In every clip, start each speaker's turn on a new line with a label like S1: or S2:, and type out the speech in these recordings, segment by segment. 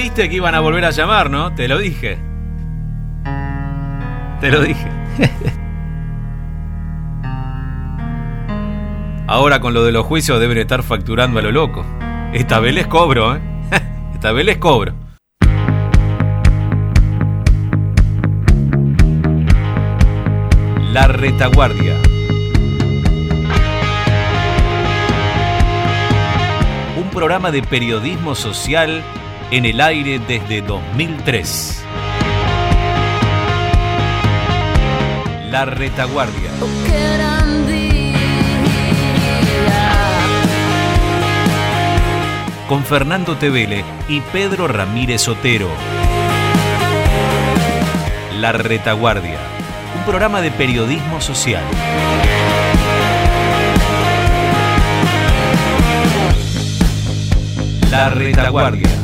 S1: Viste que iban a volver a llamar, ¿no? Te lo dije. Te lo dije. Ahora con lo de los juicios deben estar facturando a lo loco. Esta vez les cobro, ¿eh? Esta vez les cobro. La retaguardia. Un programa de periodismo social en el aire desde 2003. La retaguardia. Con Fernando Tevele y Pedro Ramírez Otero. La retaguardia. Un programa de periodismo social. La retaguardia.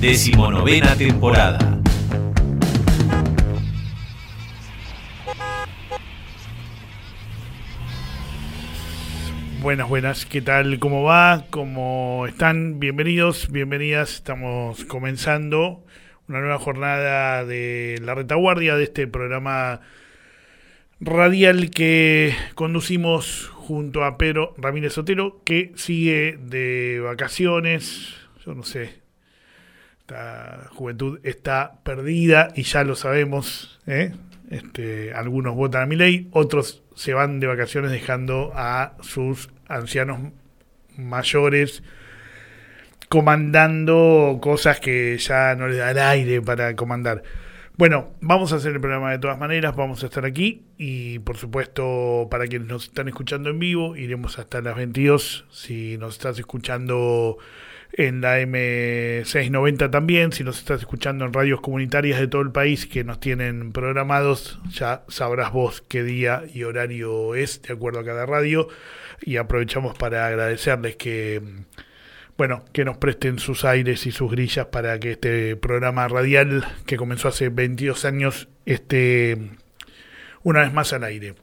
S1: Decimonovena temporada.
S2: Buenas, buenas, ¿qué tal? ¿Cómo va? ¿Cómo están? Bienvenidos, bienvenidas. Estamos comenzando una nueva jornada de la retaguardia de este programa radial que conducimos junto a Pedro Ramírez Otero, que sigue de vacaciones. Yo no sé, esta juventud está perdida y ya lo sabemos. ¿eh? Este, algunos votan a mi ley, otros se van de vacaciones dejando a sus ancianos mayores comandando cosas que ya no les da el aire para comandar. Bueno, vamos a hacer el programa de todas maneras, vamos a estar aquí y por supuesto para quienes nos están escuchando en vivo, iremos hasta las 22, si nos estás escuchando en la M690 también, si nos estás escuchando en radios comunitarias de todo el país que nos tienen programados, ya sabrás vos qué día y horario es de acuerdo a cada radio y aprovechamos para agradecerles que bueno, que nos presten sus aires y sus grillas para que este programa radial que comenzó hace 22 años esté una vez más al aire.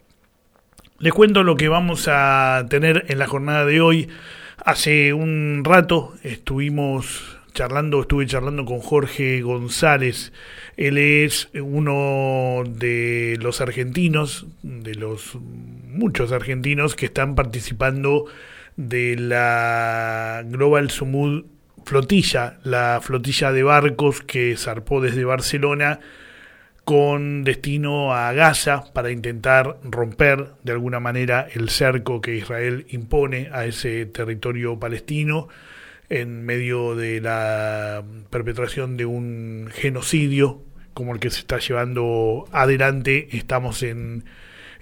S2: Les cuento lo que vamos a tener en la jornada de hoy. Hace un rato estuvimos charlando, estuve charlando con Jorge González. Él es uno de los argentinos, de los muchos argentinos que están participando de la Global Sumud flotilla, la flotilla de barcos que zarpó desde Barcelona con destino a Gaza para intentar romper de alguna manera el cerco que Israel impone a ese territorio palestino en medio de la perpetración de un genocidio como el que se está llevando adelante. Estamos en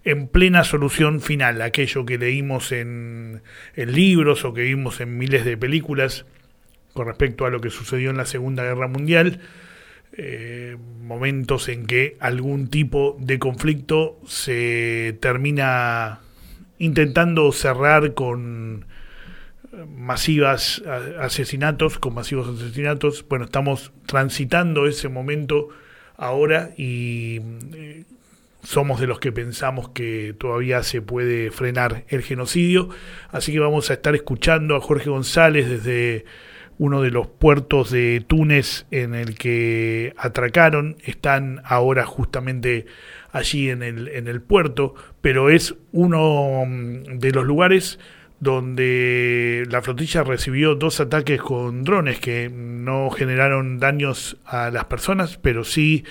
S2: en plena solución final, aquello que leímos en, libros o que vimos en miles de películas con respecto a lo que sucedió en la Segunda Guerra Mundial, eh, momentos en que algún tipo de conflicto se termina intentando cerrar con masivas asesinatos, con masivos asesinatos. Bueno, estamos transitando ese momento ahora y eh, somos de los que pensamos que todavía se puede frenar el genocidio. Así que vamos a estar escuchando a Jorge González desde uno de los puertos de Túnez en el que atracaron. Están ahora justamente allí en el, en el puerto, pero es uno mm, de los lugares donde la flotilla recibió dos ataques con drones que no generaron daños a las personas, pero sí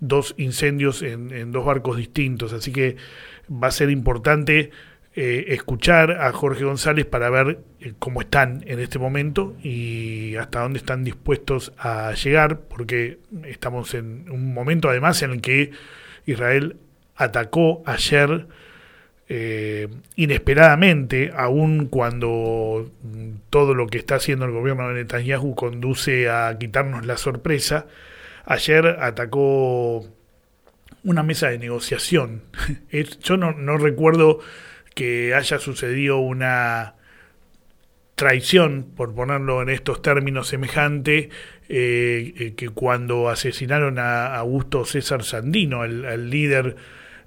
S2: dos incendios en, dos barcos distintos. Así que va a ser importante eh, escuchar a Jorge González para ver eh, cómo están en este momento y hasta dónde están dispuestos a llegar, porque estamos en un momento además en el que Israel atacó ayer eh, inesperadamente, aun cuando todo lo que está haciendo el gobierno de Netanyahu conduce a quitarnos la sorpresa, ayer atacó una mesa de negociación. Yo no recuerdo que haya sucedido una traición, por ponerlo en estos términos semejante, eh, eh, que cuando asesinaron a Augusto César Sandino, el, líder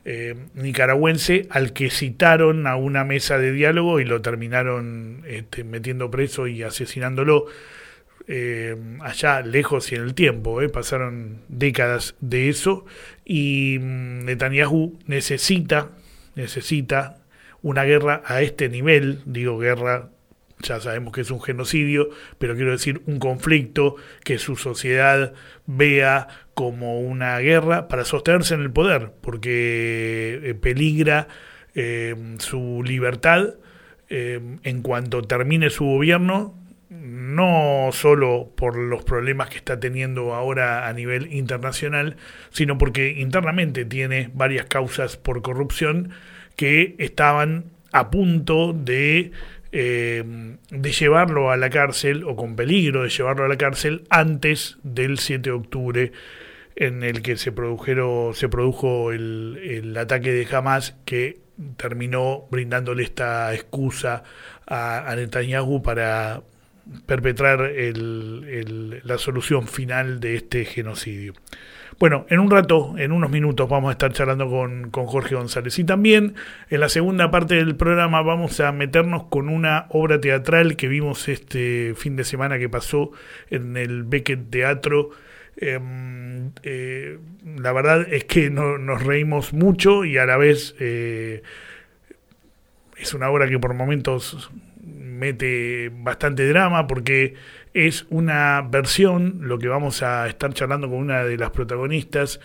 S2: eh, nicaragüense al que citaron a una mesa de diálogo y lo terminaron este, metiendo preso y asesinándolo. Eh, allá lejos y en el tiempo, pasaron décadas de eso y mm, Netanyahu necesita, necesita una guerra a este nivel, digo guerra, ya sabemos que es un genocidio, pero quiero decir un conflicto que su sociedad vea como una guerra para sostenerse en el poder, porque eh, peligra su libertad en cuanto termine su gobierno, no solo por los problemas que está teniendo ahora a nivel internacional, sino porque internamente tiene varias causas por corrupción que estaban a punto de, eh, de llevarlo a la cárcel o con peligro de llevarlo a la cárcel antes del 7 de octubre en el que se, se produjo el, el ataque de Hamas que terminó brindándole esta excusa a, a Netanyahu para perpetrar el, la solución final de este genocidio. Bueno, en un rato, en unos minutos, vamos a estar charlando con, con, Jorge González. Y también en la segunda parte del programa vamos a meternos con una obra teatral que vimos este fin de semana que pasó en el Beckett Teatro. Em, eh, la verdad es que nos reímos mucho y a la vez eh, es una obra que por momentos mete bastante drama porque es una versión, lo que vamos a estar charlando con una de las protagonistas,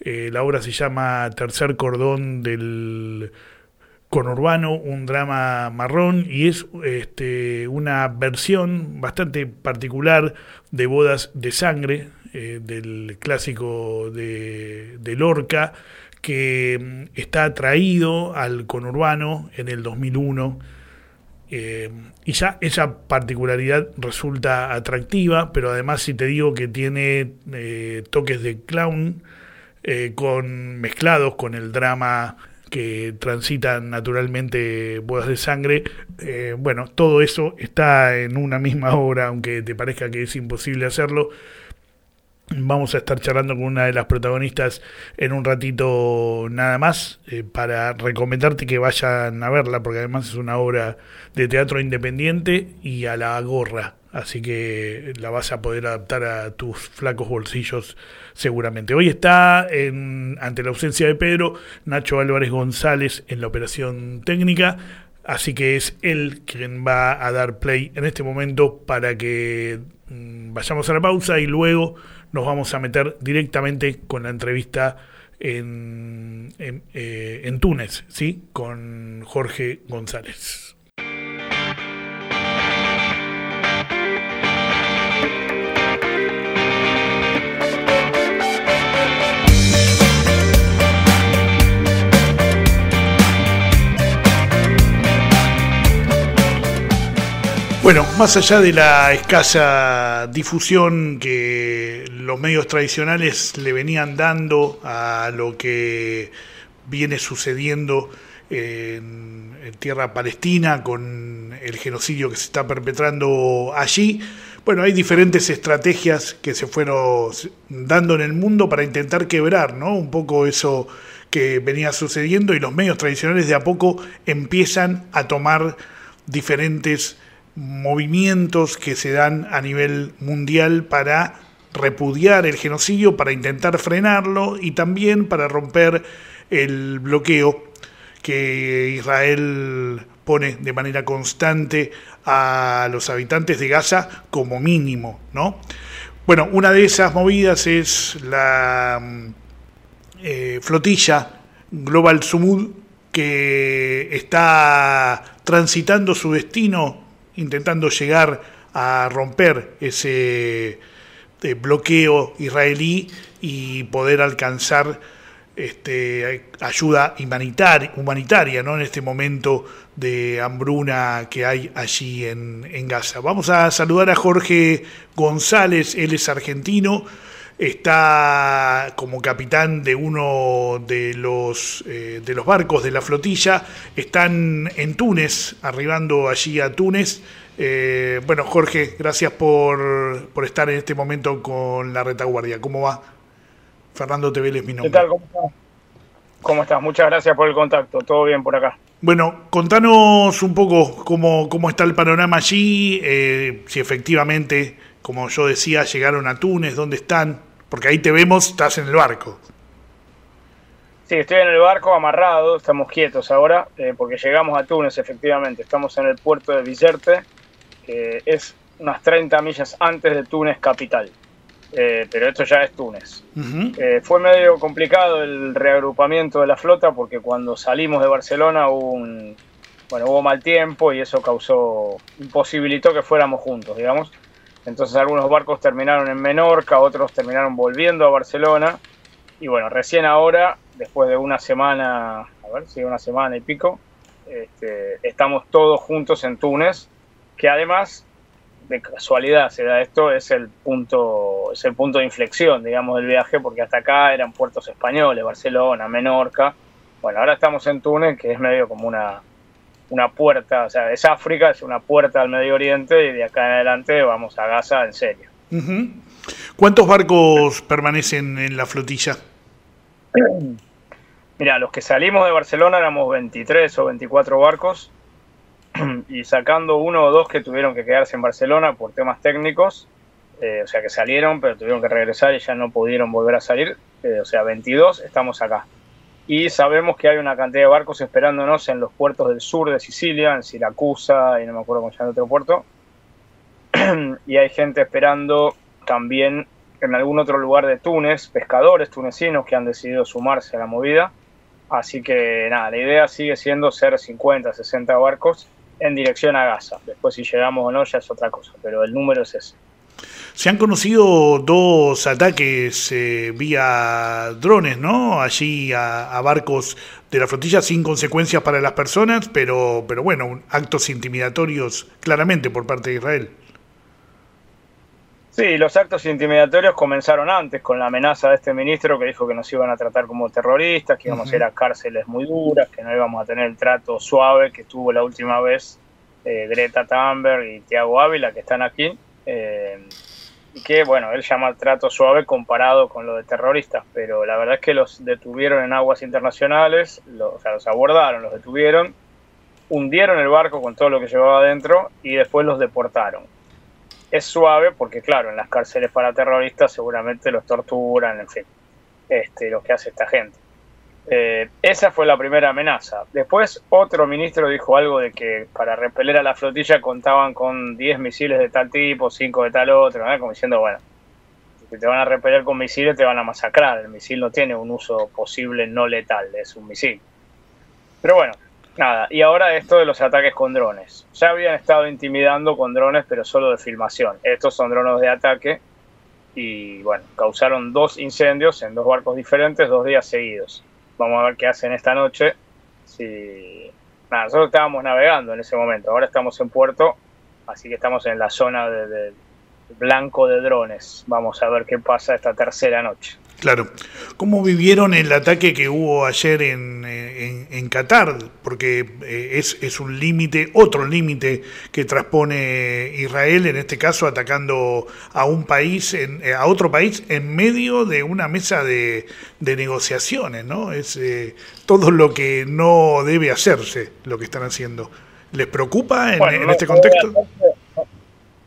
S2: eh, la obra se llama Tercer Cordón del Conurbano, un drama marrón, y es este, una versión bastante particular de Bodas de Sangre, eh, del clásico de, de Lorca, que mm, está traído al conurbano en el 2001 eh, y ya esa particularidad resulta atractiva, pero además si te digo que tiene eh, toques de clown eh, con mezclados con el drama que transitan naturalmente bodas de sangre, bueno, todo eso está en una misma obra, aunque te parezca que es imposible hacerlo. Vamos a estar charlando con una de las protagonistas en un ratito nada más eh, para recomendarte que vayan a verla porque además es una obra de teatro independiente y a la gorra, así que la vas a poder adaptar a tus flacos bolsillos seguramente. Hoy está en, ante la ausencia de Pedro Nacho Álvarez González en la operación técnica, así que es él quien va a dar play en este momento para que mm, vayamos a la pausa y luego nos vamos a meter directamente con la entrevista en, en, eh, en Túnez, ¿sí? con Jorge González. Bueno, más allá de la escasa difusión que los medios tradicionales le venían dando a lo que viene sucediendo en, tierra palestina con el genocidio que se está perpetrando allí, bueno, hay diferentes estrategias que se fueron dando en el mundo para intentar quebrar, ¿no? Un poco eso que venía sucediendo y los medios tradicionales de a poco empiezan a tomar diferentes movimientos que se dan a nivel mundial para repudiar el genocidio, para intentar frenarlo y también para romper el bloqueo que Israel pone de manera constante a los habitantes de Gaza como mínimo, ¿no? Bueno, una de esas movidas es la eh, flotilla Global Sumud que está transitando su destino intentando llegar a romper ese eh, bloqueo israelí y poder alcanzar este, ayuda humanitaria, ¿no? en este momento de hambruna que hay allí en, en, Gaza. Vamos a saludar a Jorge González, él es argentino, está como capitán de uno de los, eh, de los barcos de la flotilla, están en Túnez, arribando allí a Túnez. Eh, bueno, Jorge, gracias por, por, estar en este momento con la retaguardia. ¿Cómo va? Fernando Teveles, mi nombre.
S3: ¿Qué tal? ¿Cómo ¿Cómo estás? Muchas gracias por el contacto. Todo bien por acá.
S2: Bueno, contanos un poco cómo, cómo está el panorama allí, eh, si efectivamente, como yo decía, llegaron a Túnez, dónde están, porque ahí te vemos, estás en el barco.
S3: Sí, estoy en el barco amarrado, estamos quietos ahora, eh, porque llegamos a Túnez, efectivamente. Estamos en el puerto de Villerte, que es unas 30 millas antes de Túnez capital. Eh, pero esto ya es Túnez. Eh, fue medio complicado el reagrupamiento de la flota porque cuando salimos de Barcelona hubo, un, bueno, hubo mal tiempo y eso causó, imposibilitó que fuéramos juntos, digamos. Entonces algunos barcos terminaron en Menorca, otros terminaron volviendo a Barcelona. Y bueno, recién ahora, después de una semana, a ver, sí, una semana y pico, este, estamos todos juntos en Túnez, que además de casualidad se da esto, es el punto, es el punto de inflexión, digamos, del viaje, porque hasta acá eran puertos españoles, Barcelona, Menorca. Bueno, ahora estamos en Túnez, que es medio como una, una puerta, o sea, es África, es una puerta al Medio Oriente, y de acá en adelante vamos a Gaza en serio.
S2: ¿Cuántos barcos permanecen en la flotilla?
S3: Mira, los que salimos de Barcelona éramos 23 o 24 barcos y sacando uno o dos que tuvieron que quedarse en Barcelona por temas técnicos, eh, o sea que salieron pero tuvieron que regresar y ya no pudieron volver a salir, eh, o sea 22 estamos acá. Y sabemos que hay una cantidad de barcos esperándonos en los puertos del sur de Sicilia, en Siracusa y no me acuerdo cómo se llama otro puerto. y hay gente esperando también en algún otro lugar de Túnez, pescadores tunecinos que han decidido sumarse a la movida. Así que nada, la idea sigue siendo ser 50, 60 barcos en dirección a Gaza. Después si llegamos o no ya es otra cosa, pero el número es ese.
S2: Se han conocido dos ataques eh, vía drones, ¿no? Allí a, barcos de la flotilla sin consecuencias para las personas, pero, pero bueno, actos intimidatorios claramente por parte de Israel.
S3: Sí, los actos intimidatorios comenzaron antes con la amenaza de este ministro que dijo que nos iban a tratar como terroristas, que íbamos a ir a cárceles muy duras, que no íbamos a tener el trato suave que tuvo la última vez eh, Greta Thunberg y Tiago Ávila, que están aquí. Eh, que, bueno, él llama trato suave comparado con lo de terroristas, pero la verdad es que los detuvieron en aguas internacionales, o sea, los abordaron, los detuvieron, hundieron el barco con todo lo que llevaba adentro y después los deportaron es suave porque, claro, en las cárceles para terroristas seguramente los torturan, en fin, este, lo que hace esta gente. Eh, esa fue la primera amenaza. Después otro ministro dijo algo de que para repeler a la flotilla contaban con 10 misiles de tal tipo, 5 de tal otro, como diciendo, bueno, si te van a repeler con misiles te van a masacrar. El misil no tiene un uso posible no letal, es un misil. Pero bueno, Nada, y ahora esto de los ataques con drones. Ya habían estado intimidando con drones, pero solo de filmación. Estos son drones de ataque y bueno, causaron dos incendios en dos barcos diferentes dos días seguidos. Vamos a ver qué hacen esta noche. Si... Nada, nosotros estábamos navegando en ese momento, ahora estamos en puerto, así que estamos en la zona de blanco de drones. Vamos a ver qué pasa esta tercera noche.
S2: Claro. ¿Cómo vivieron el ataque que hubo ayer en, en, Qatar? Porque eh, es, es un límite, otro límite que transpone Israel, en este caso atacando a un país, en, a otro país en medio de una mesa de, de negociaciones, ¿no? Es eh, todo lo que no debe hacerse, lo que están haciendo. ¿Les preocupa en, este contexto?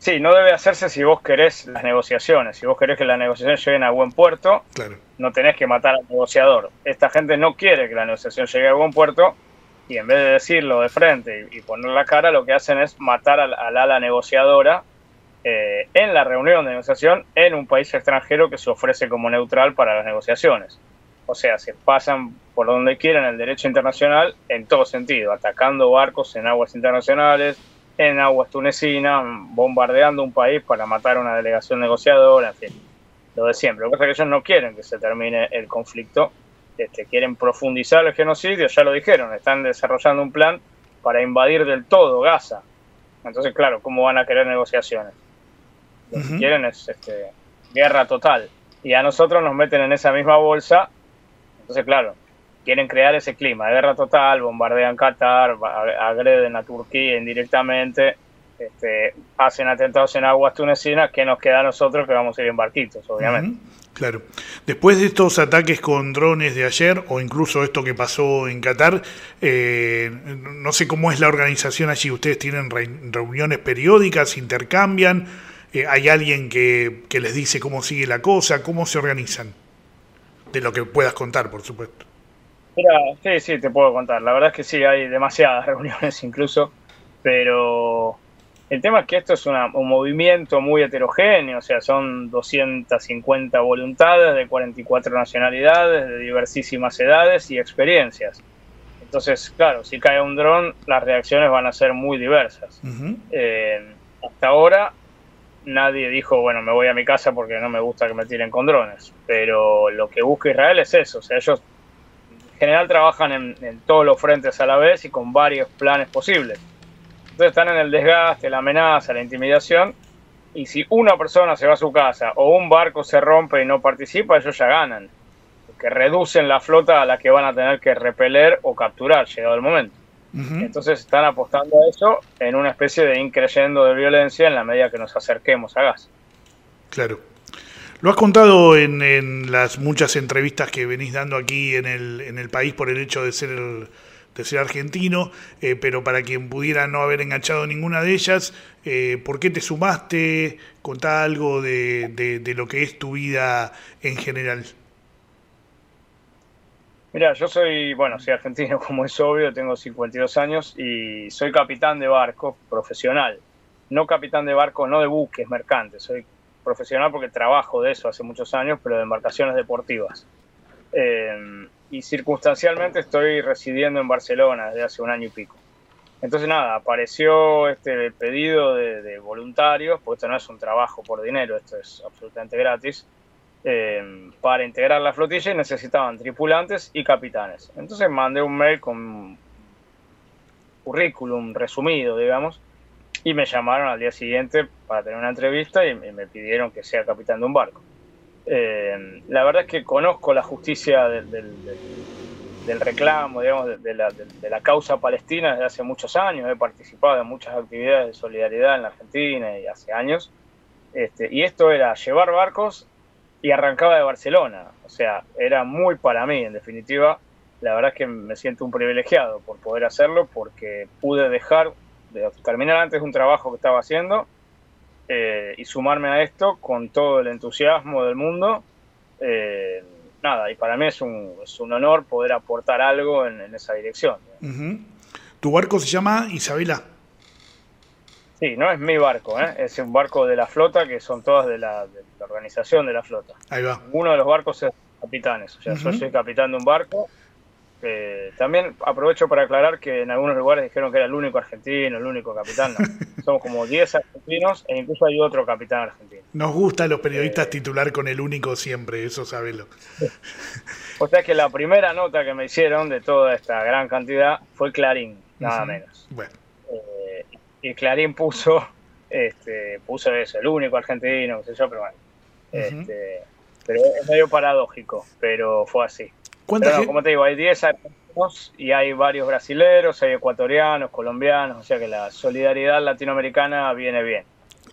S3: Sí, no debe hacerse si vos querés las negociaciones. Si vos querés que las negociaciones lleguen a buen puerto, no tenés que matar al negociador. Esta gente no quiere que la negociación llegue a buen puerto y en vez de decirlo de frente y, poner la cara, lo que hacen es matar al, ala negociadora eh, en la reunión de negociación en un país extranjero que se ofrece como neutral para las negociaciones. O sea, se pasan por donde quieran el derecho internacional en todo sentido, atacando barcos en aguas internacionales, en aguas tunecinas, bombardeando un país para matar a una delegación negociadora, en fin, lo de siempre. Lo que pasa es que ellos no quieren que se termine el conflicto, este, quieren profundizar el genocidio, ya lo dijeron, están desarrollando un plan para invadir del todo Gaza. Entonces, claro, ¿cómo van a querer negociaciones? Lo que quieren es este, guerra total. Y a nosotros nos meten en esa misma bolsa. Entonces, claro, quieren crear ese clima de guerra total, bombardean Qatar, agreden a Turquía indirectamente, este, hacen atentados en aguas tunecinas, que nos queda a nosotros que vamos a ir en barquitos, obviamente.
S2: Claro. Después de estos ataques con drones de ayer, o incluso esto que pasó en Qatar, eh, no sé cómo es la organización allí. ¿Ustedes tienen reuniones periódicas, intercambian? Eh, ¿Hay alguien que, que, les dice cómo sigue la cosa? ¿Cómo se organizan? De lo que puedas contar, por supuesto.
S3: Mira, sí, sí, te puedo contar. La verdad es que sí, hay demasiadas reuniones incluso, pero el tema es que esto es un movimiento muy heterogéneo, o sea, son 250 voluntades de 44 nacionalidades, de diversísimas edades y experiencias. Entonces, claro, si cae un dron, las reacciones van a ser muy diversas. Eh, hasta ahora nadie dijo, bueno, me voy a mi casa porque no me gusta que me tiren con drones, pero lo que busca Israel es eso, o sea, ellos general trabajan en todos los frentes a la vez y con varios planes posibles. Entonces están en el desgaste, la amenaza, la intimidación. Y si una persona se va a su casa o un barco se rompe y no participa, ellos ya ganan. Porque reducen la flota a la que van a tener que repeler o capturar, llegado el momento. Entonces están apostando a eso en una especie de increyendo de violencia en la medida que nos acerquemos a Gaza.
S2: Claro. Lo has contado en, las muchas entrevistas que venís dando aquí en el, país por el hecho de ser el, de ser argentino, eh, pero para quien pudiera no haber enganchado ninguna de ellas, eh, ¿por qué te sumaste? Contá algo de, de, lo que es tu vida en general.
S3: Mira, yo soy, bueno, soy argentino como es obvio, tengo 52 años y soy capitán de barco profesional. No capitán de barco, no de buques mercantes, soy profesional porque trabajo de eso hace muchos años, pero de embarcaciones deportivas. Eh, y circunstancialmente estoy residiendo en Barcelona desde hace un año y pico. Entonces nada, apareció este pedido de, voluntarios, porque esto no es un trabajo por dinero, esto es absolutamente gratis, eh, para integrar la flotilla y necesitaban tripulantes y capitanes. Entonces mandé un mail con currículum resumido, digamos, y me llamaron al día siguiente para tener una entrevista y me pidieron que sea capitán de un barco. Eh, la verdad es que conozco la justicia del, reclamo, digamos, de, la, causa palestina desde hace muchos años. He participado en muchas actividades de solidaridad en la Argentina y hace años. Este, y esto era llevar barcos y arrancaba de Barcelona. O sea, era muy para mí, en definitiva. La verdad es que me siento un privilegiado por poder hacerlo porque pude dejar de terminar antes un trabajo que estaba haciendo eh, y sumarme a esto con todo el entusiasmo del mundo. Eh, nada, y para mí es un, es un honor poder aportar algo en, esa dirección.
S2: ¿Tu barco se llama Isabela?
S3: Sí, no es mi barco, ¿eh? es un barco de la flota que son todas de la, organización de la flota.
S2: Ahí va.
S3: Uno de los barcos es capitanes, o sea, yo soy capitán de un barco también aprovecho para aclarar que en algunos lugares dijeron que era el único argentino, el único capitán. Somos como 10 argentinos e incluso hay otro capitán argentino.
S2: Nos gusta a los periodistas eh, titular con el único siempre, eso sabelo.
S3: O sea que la primera nota que me hicieron de toda esta gran cantidad fue Clarín, nada menos. Bueno. Eh, y Clarín puso, este, puso eso, el único argentino, qué sé yo, pero bueno. este, pero es medio paradójico, pero fue así como te digo, hay 10 argentinos y hay varios brasileros, hay ecuatorianos, colombianos, o sea que la solidaridad latinoamericana viene bien.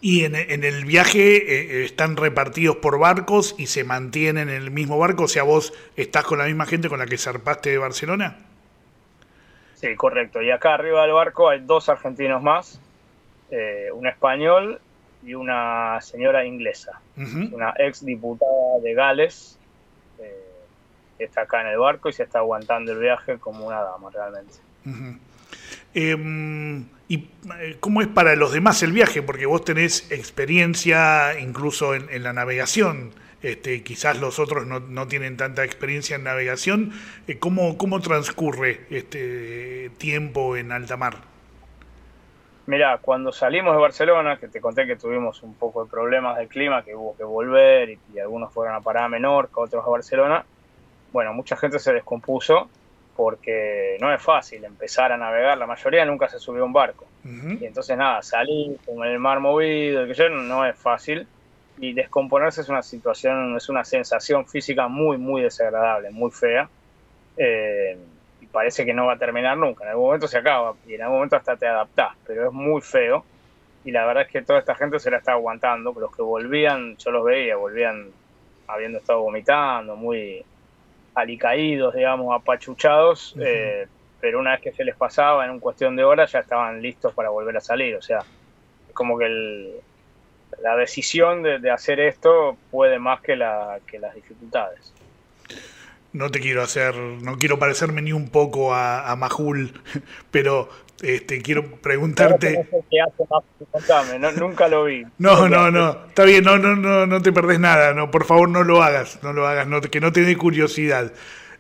S2: ¿Y en, el viaje eh, están repartidos por barcos y se mantienen en el mismo barco? O sea, vos estás con la misma gente con la que zarpaste de Barcelona.
S3: Sí, correcto. Y acá arriba del barco hay dos argentinos más, eh, un español y una señora inglesa, una ex diputada de Gales está acá en el barco y se está aguantando el viaje como una dama realmente.
S2: Em, ¿Y eh, cómo es para los demás el viaje? Porque vos tenés experiencia incluso en, la navegación. Este, quizás los otros no, tienen tanta experiencia en navegación. Eh, ¿cómo, ¿Cómo transcurre este tiempo en alta mar?
S3: Mira, cuando salimos de Barcelona, que te conté que tuvimos un poco de problemas de clima, que hubo que volver y, y algunos fueron a Pará Menorca, otros a Barcelona, bueno, mucha gente se descompuso porque no es fácil empezar a navegar, la mayoría nunca se subió a un barco. Y entonces nada, salir con el mar movido, que yo, no es fácil. Y descomponerse es una situación, es una sensación física muy, muy desagradable, muy fea. Eh, y parece que no va a terminar nunca. En algún momento se acaba y en algún momento hasta te adaptás, pero es muy feo. Y la verdad es que toda esta gente se la está aguantando. Los que volvían, yo los veía, volvían habiendo estado vomitando, muy alicaídos, digamos, apachuchados, eh, pero una vez que se les pasaba, en un cuestión de horas, ya estaban listos para volver a salir. O sea, como que la decisión de, hacer esto puede más que, la, que las dificultades.
S2: No te quiero hacer, no quiero parecerme ni un poco a, a Majul, pero este, quiero preguntarte.
S3: No, nunca lo vi.
S2: No, no, no, está bien, no, no, no, no te perdés nada, no, por favor no lo hagas, no lo hagas, no, que no te dé curiosidad.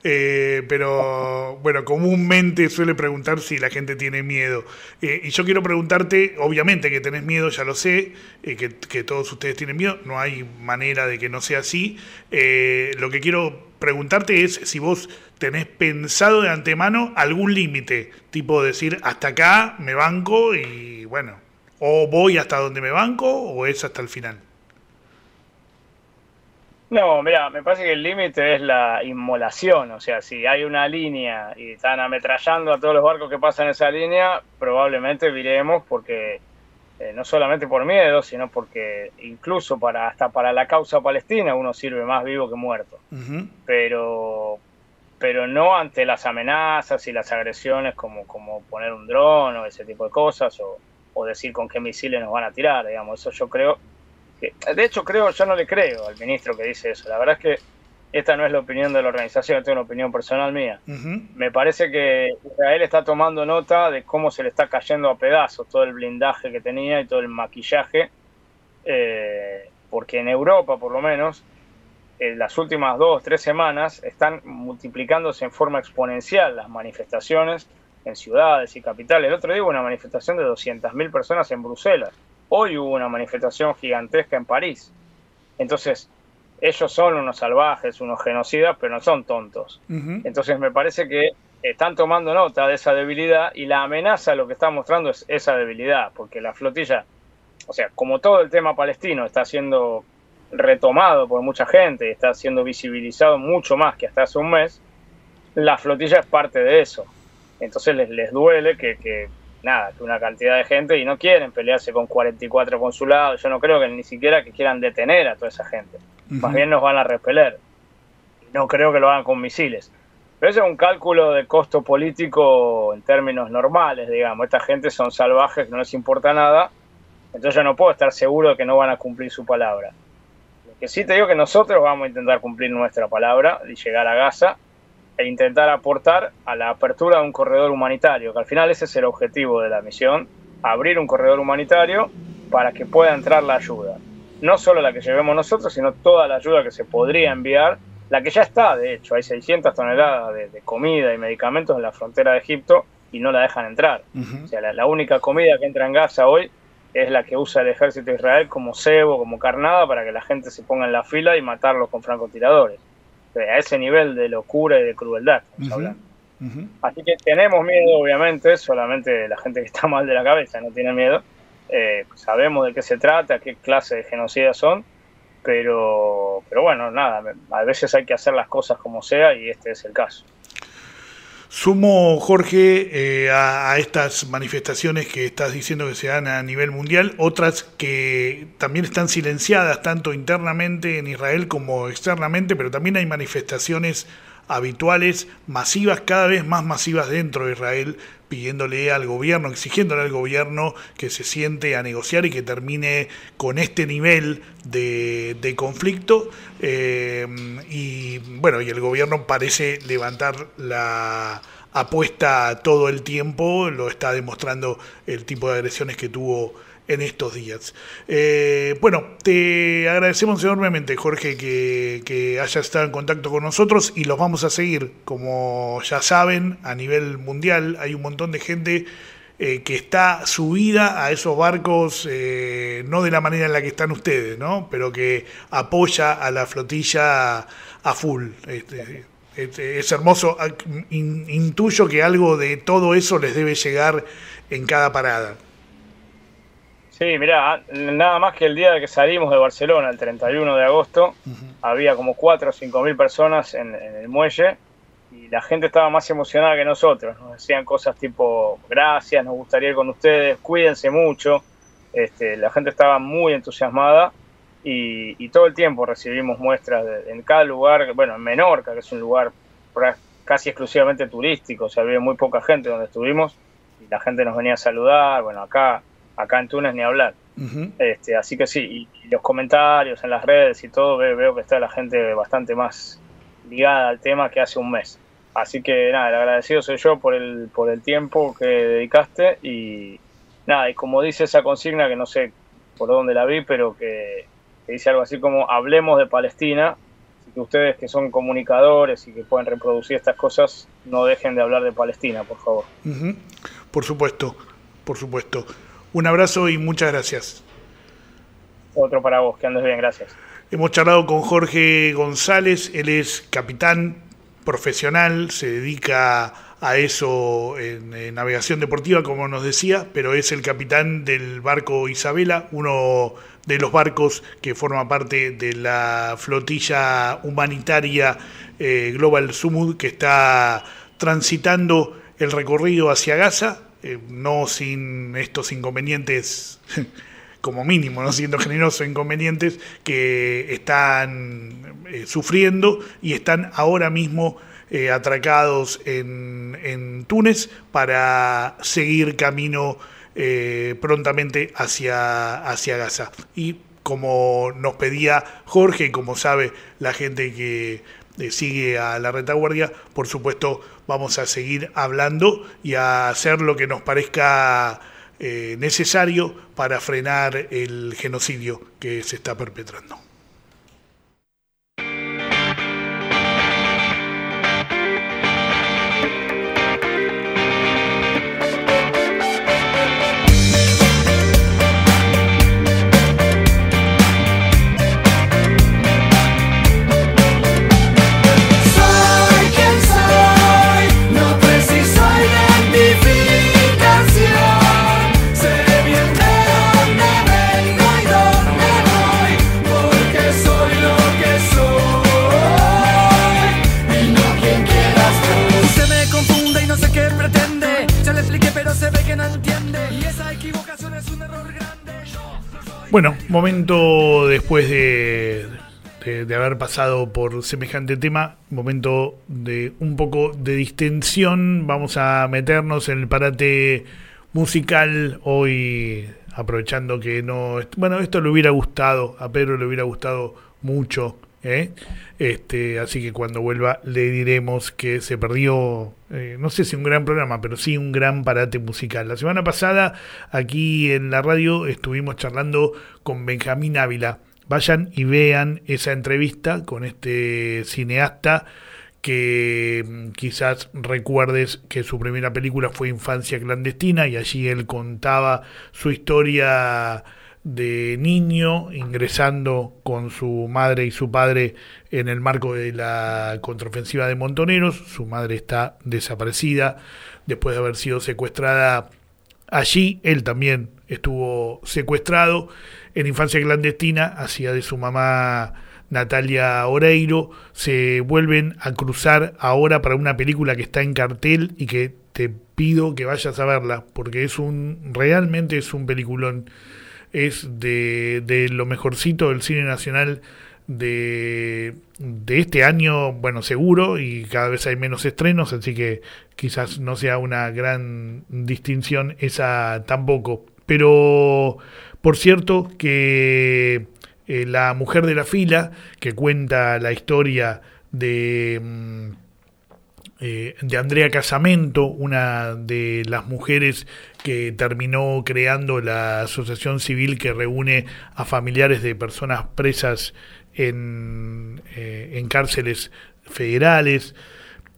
S2: Eh, pero bueno, comúnmente suele preguntar si la gente tiene miedo. Eh, y yo quiero preguntarte, obviamente que tenés miedo, ya lo sé, eh, que, que, todos ustedes tienen miedo, no hay manera de que no sea así. lo que quiero preguntarte es si vos tenés pensado de antemano algún límite, tipo decir hasta acá me banco y bueno, o voy hasta donde me banco o es hasta el final.
S3: No, mira, me parece que el límite es la inmolación, o sea, si hay una línea y están ametrallando a todos los barcos que pasan esa línea, probablemente viremos porque eh, no solamente por miedo, sino porque incluso para hasta para la causa palestina uno sirve más vivo que muerto. Pero pero no ante las amenazas y las agresiones como, como poner un dron o ese tipo de cosas o, o decir con qué misiles nos van a tirar, digamos. Eso yo creo de hecho creo, yo no le creo al ministro que dice eso. La verdad es que esta no es la opinión de la organización, esta es una opinión personal mía. Me parece que Israel está tomando nota de cómo se le está cayendo a pedazos todo el blindaje que tenía y todo el maquillaje, eh, porque en Europa, por lo menos, en las últimas dos, tres semanas, están multiplicándose en forma exponencial las manifestaciones en ciudades y capitales. El otro día hubo una manifestación de 200.000 personas en Bruselas. Hoy hubo una manifestación gigantesca en París. Entonces, ellos son unos salvajes, unos genocidas, pero no son tontos. Entonces me parece que están tomando nota de esa debilidad y la amenaza lo que está mostrando es esa debilidad, porque la flotilla, o sea, como todo el tema palestino está siendo retomado por mucha gente y está siendo visibilizado mucho más que hasta hace un mes, la flotilla es parte de eso. Entonces les, les duele que, que, nada, que una cantidad de gente y no quieren pelearse con 44 consulados, yo no creo que ni siquiera que quieran detener a toda esa gente más bien nos van a repeler. No creo que lo hagan con misiles. Pero eso es un cálculo de costo político en términos normales, digamos. Esta gente son salvajes, no les importa nada, entonces yo no puedo estar seguro de que no van a cumplir su palabra. Lo que sí te digo que nosotros vamos a intentar cumplir nuestra palabra y llegar a Gaza e intentar aportar a la apertura de un corredor humanitario, que al final ese es el objetivo de la misión, abrir un corredor humanitario para que pueda entrar la ayuda no solo la que llevemos nosotros, sino toda la ayuda que se podría enviar, la que ya está, de hecho, hay 600 toneladas de, comida y medicamentos en la frontera de Egipto y no la dejan entrar. O sea, la, única comida que entra en Gaza hoy es la que usa el ejército de Israel como cebo, como carnada, para que la gente se ponga en la fila y matarlos con francotiradores. A ese nivel de locura y de crueldad estamos Así que tenemos miedo, obviamente, solamente la gente que está mal de la cabeza no tiene miedo. Eh, sabemos de qué se trata, qué clase de genocidas son, pero, pero bueno, nada, a veces hay que hacer las cosas como sea y este es el caso.
S2: Sumo, Jorge, eh, a, estas manifestaciones que estás diciendo que se dan a nivel mundial, otras que también están silenciadas tanto internamente en Israel como externamente, pero también hay manifestaciones habituales, masivas, cada vez más masivas dentro de Israel, pidiéndole al gobierno, exigiéndole al gobierno que se siente a negociar y que termine con este nivel de, conflicto. Eh, y bueno, y el gobierno parece levantar la apuesta todo el tiempo, lo está demostrando el tipo de agresiones que tuvo en estos días. Eh, bueno, te agradecemos enormemente, Jorge, que, que hayas estado en contacto con nosotros y los vamos a seguir. Como ya saben, a nivel mundial hay un montón de gente eh, que está subida a esos barcos, eh, no de la manera en la que están ustedes, ¿no? pero que apoya a la flotilla a full. Este, este, es hermoso, intuyo que algo de todo eso les debe llegar en cada parada.
S3: Sí, mira, nada más que el día de que salimos de Barcelona, el 31 de agosto, había como 4 o 5 mil personas en, el muelle y la gente estaba más emocionada que nosotros. Nos decían cosas tipo, gracias, nos gustaría ir con ustedes, cuídense mucho. Este, la gente estaba muy entusiasmada y, todo el tiempo recibimos muestras en cada lugar, bueno, en Menorca, que es un lugar casi exclusivamente turístico, o sea, había muy poca gente donde estuvimos y la gente nos venía a saludar, bueno, acá, acá en Túnez ni hablar. este, así que sí, y, los comentarios en las redes y todo, veo, que está la gente bastante más ligada al tema que hace un mes. Así que nada, el agradecido soy yo por el, por el tiempo que dedicaste y nada, y como dice esa consigna que no sé por dónde la vi, pero que dice algo así como hablemos de Palestina, que ustedes que son comunicadores y que pueden reproducir estas cosas, no dejen de hablar de Palestina, por favor.
S2: Por supuesto, por supuesto. Un abrazo y muchas gracias.
S3: Otro para vos, que andes bien, gracias.
S2: Hemos charlado con Jorge González, él es capitán profesional, se dedica a eso en, navegación deportiva, como nos decía, pero es el capitán del barco Isabela, uno de los barcos que forma parte de la flotilla humanitaria eh, Global Sumud que está transitando el recorrido hacia Gaza, eh, no sin estos inconvenientes, como mínimo, no siendo generosos inconvenientes que están eh, sufriendo y están ahora mismo atracados en, en Túnez para seguir camino eh, prontamente hacia, hacia Gaza. Y como nos pedía Jorge, como sabe la gente que eh, sigue a la retaguardia, por supuesto vamos a seguir hablando y a hacer lo que nos parezca eh, necesario para frenar el genocidio que se está perpetrando. Bueno, momento después de, de, haber pasado por semejante tema, momento de un poco de distensión. Vamos a meternos en el parate musical hoy, aprovechando que no. Bueno, esto le hubiera gustado, a Pedro le hubiera gustado mucho ¿eh? Este, así que cuando vuelva le diremos que se perdió, eh, no sé si un gran programa, pero sí un gran parate musical. La semana pasada aquí en la radio estuvimos charlando con Benjamín Ávila. Vayan y vean esa entrevista con este cineasta que mm, quizás recuerdes que su primera película fue Infancia Clandestina y allí él contaba su historia de niño ingresando con su madre y su padre en el marco de la contraofensiva de Montoneros. Su madre está desaparecida después de haber sido secuestrada allí. Él también estuvo secuestrado en infancia clandestina, hacía de su mamá Natalia Oreiro. Se vuelven a cruzar ahora para una película que está en cartel y que te pido que vayas a verla porque es un realmente es un peliculón es de, de lo mejorcito del cine nacional de, de este año, bueno, seguro, y cada vez hay menos estrenos, así que quizás no sea una gran distinción esa tampoco. Pero, por cierto, que eh, la mujer de la fila, que cuenta la historia de... Mm, eh, de Andrea Casamento, una de las mujeres que terminó creando la asociación civil que reúne a familiares de personas presas en, eh, en cárceles federales.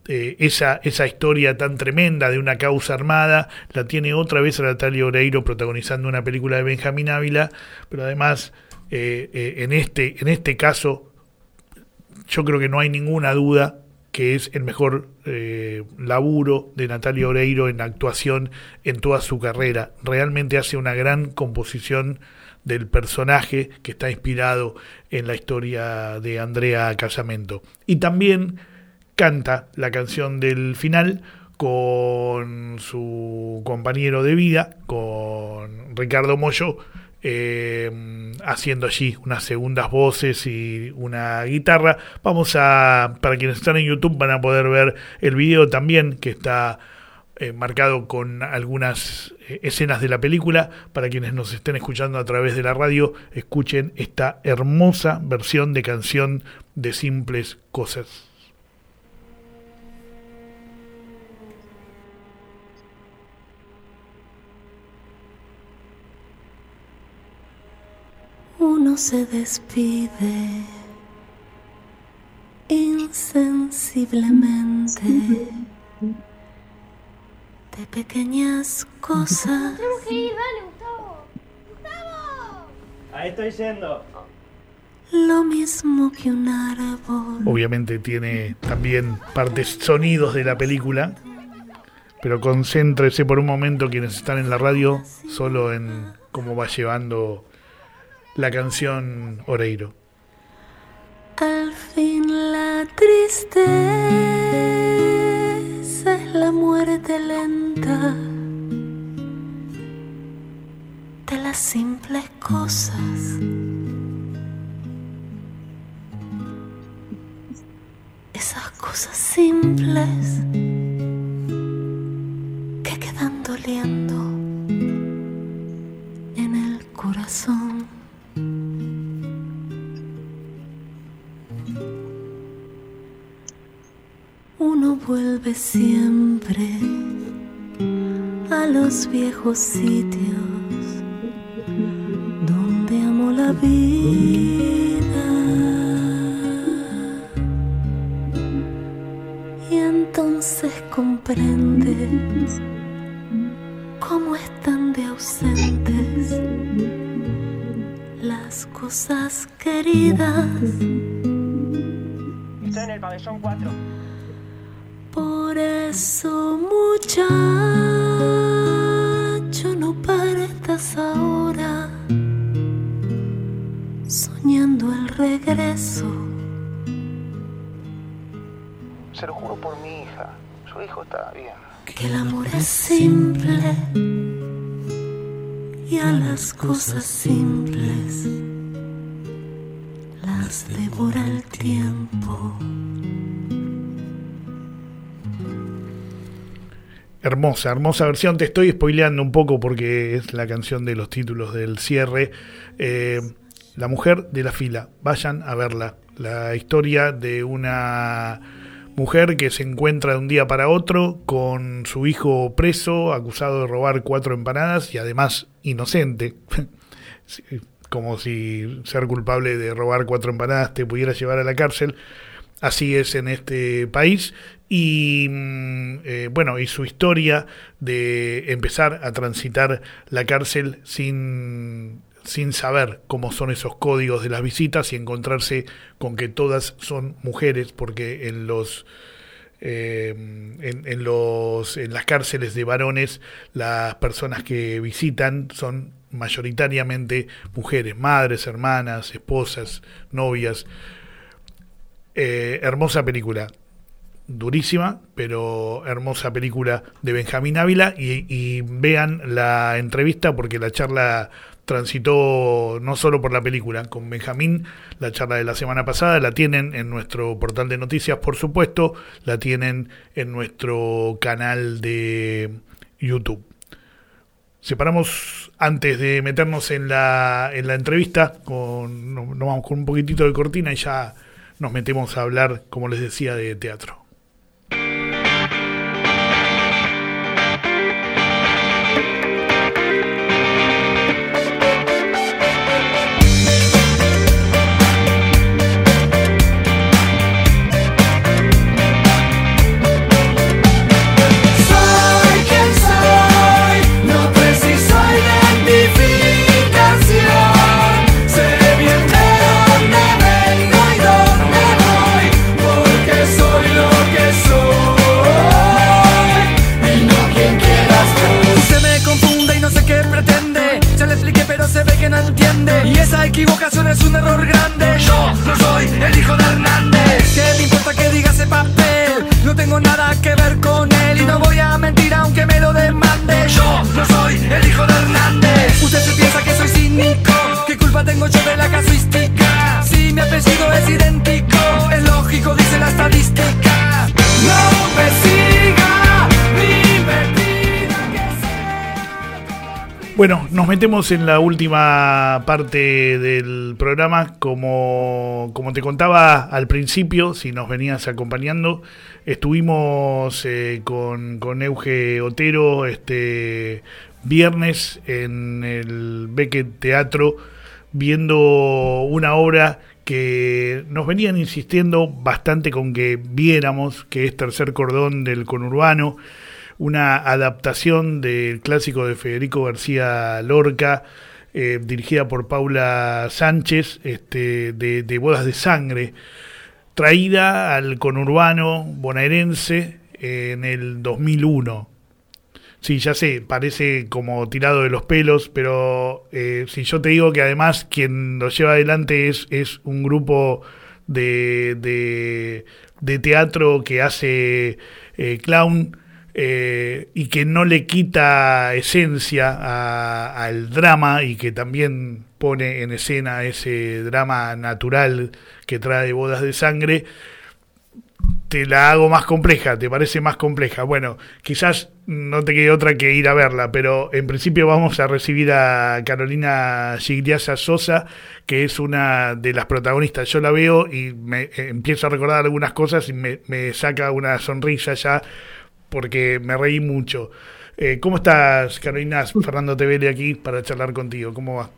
S2: Eh, esa, esa historia tan tremenda de una causa armada la tiene otra vez Natalia Oreiro protagonizando una película de Benjamín Ávila, pero además en, este, en este caso yo creo que no hay ninguna duda que es el mejor eh, laburo de Natalia Oreiro en actuación en toda su carrera. Realmente hace una gran composición del personaje que está inspirado en la historia de Andrea Casamento. Y también canta la canción del final con su compañero de vida, con Ricardo Mollo, eh, haciendo allí unas segundas voces y una guitarra. Vamos a, para quienes están en YouTube van a poder ver el video también que está eh, marcado con algunas eh, escenas de la película. Para quienes nos estén escuchando a través de la radio, escuchen esta hermosa versión de canción de simples cosas.
S4: Uno se despide insensiblemente de pequeñas cosas.
S5: Tenemos que ir, dale, Gustavo. ¡Gustavo!
S6: Ahí estoy yendo.
S4: Lo mismo que un árbol.
S2: Obviamente tiene también partes sonidos de la película, pero concéntrese por un momento quienes están en la radio solo en cómo va llevando la canción Oreiro.
S4: Al fin la tristeza es la muerte lenta de las simples cosas. Esas cosas simples que quedan doliendo en el corazón. Vuelve siempre a los viejos sitios donde amo la vida. Y entonces comprendes cómo están de ausentes las cosas queridas.
S6: Estoy en el pabellón 4.
S4: Por eso, muchacho, no partas ahora soñando el regreso.
S7: Se lo juro por mi hija. Su hijo está bien.
S4: Que el amor es simple y a las cosas simples las devora el tiempo.
S2: Hermosa, hermosa versión. Te estoy spoileando un poco porque es la canción de los títulos del cierre. Eh, la mujer de la fila. Vayan a verla. La historia de una mujer que se encuentra de un día para otro con su hijo preso, acusado de robar cuatro empanadas y además inocente. Como si ser culpable de robar cuatro empanadas te pudiera llevar a la cárcel. Así es en este país. Y mm, eh, bueno, y su historia de empezar a transitar la cárcel sin, sin saber cómo son esos códigos de las visitas y encontrarse con que todas son mujeres, porque en los eh, en, en los en las cárceles de varones las personas que visitan son mayoritariamente mujeres, madres, hermanas, esposas, novias. Eh, hermosa película, durísima, pero hermosa película de Benjamín Ávila y, y, vean la entrevista porque la charla transitó no solo por la película con Benjamín, la charla de la semana pasada la tienen en nuestro portal de noticias, por supuesto, la tienen en nuestro canal de YouTube. Separamos antes de meternos en la, en la entrevista, con, nos vamos con un poquitito de cortina y ya nos metemos a hablar, como les decía, de teatro.
S8: Y
S9: esa equivocación es un error grande. Yo no soy el hijo de Hernández. ¿Qué me importa que diga ese papel? No tengo nada que ver con él y no voy a mentir aunque me lo demande. Yo no soy el hijo de Hernández. Usted se piensa que soy cínico. ¿Qué culpa tengo yo de la casuística? Si mi apellido es idéntico, es lógico, dice la estadística. No me siga, ni me.
S2: Bueno, nos metemos en la última parte del programa. Como, como te contaba al principio, si nos venías acompañando, estuvimos eh, con, con Euge Otero este viernes en el Beckett Teatro viendo una obra que nos venían insistiendo bastante con que viéramos, que es Tercer Cordón del Conurbano una adaptación del clásico de Federico García Lorca, eh, dirigida por Paula Sánchez, este, de, Bodas de Sangre, traída al conurbano bonaerense en el 2001. Sí, ya sé, parece como tirado de los pelos, pero eh, si yo te digo que además quien lo lleva adelante es, es un grupo de, de, de teatro que hace eh, clown, eh, y que no le quita esencia al drama y que también pone en escena ese drama natural que trae bodas de sangre, te la hago más compleja, te parece más compleja. Bueno, quizás no te quede otra que ir a verla, pero en principio vamos a recibir a Carolina Gigliasa Sosa, que es una de las protagonistas. Yo la veo y me eh, empiezo a recordar algunas cosas y me, me saca una sonrisa ya porque me reí mucho. Eh, ¿Cómo estás, Carolina? Fernando Tevele aquí para charlar contigo. ¿Cómo va?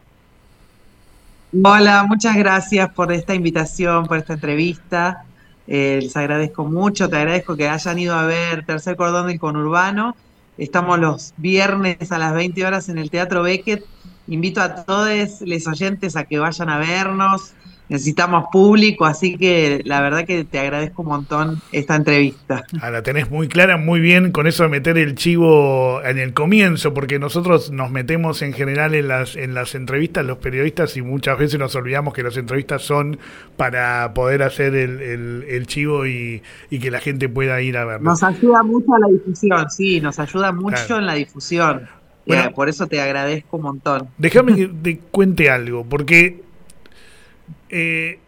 S10: Hola, muchas gracias por esta invitación, por esta entrevista. Eh, les agradezco mucho, te agradezco que hayan ido a ver Tercer Cordón del Conurbano. Estamos los viernes a las 20 horas en el Teatro Beckett. Invito a todos los oyentes a que vayan a vernos necesitamos público, así que la verdad que te agradezco un montón esta entrevista.
S2: Ah, la tenés muy clara, muy bien con eso de meter el chivo en el comienzo, porque nosotros nos metemos en general en las, en las entrevistas, los periodistas, y muchas veces nos olvidamos que las entrevistas son para poder hacer el, el, el chivo y, y, que la gente pueda ir a verlo.
S10: Nos ayuda mucho a la difusión, sí, nos ayuda mucho claro. en la difusión. Bueno, por eso te agradezco un montón.
S2: Déjame que te cuente algo, porque eh,